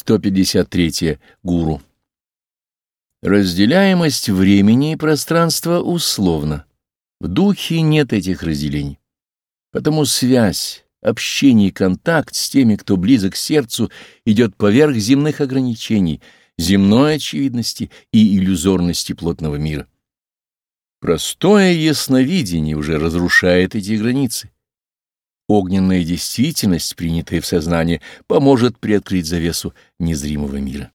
153. Гуру. Разделяемость времени и пространства условна. В духе нет этих разделений. Потому связь, общение и контакт с теми, кто близок к сердцу, идет поверх земных ограничений, земной очевидности и иллюзорности плотного мира. Простое ясновидение уже разрушает эти границы. Огненная действительность, принятая в сознание, поможет приоткрыть завесу незримого мира.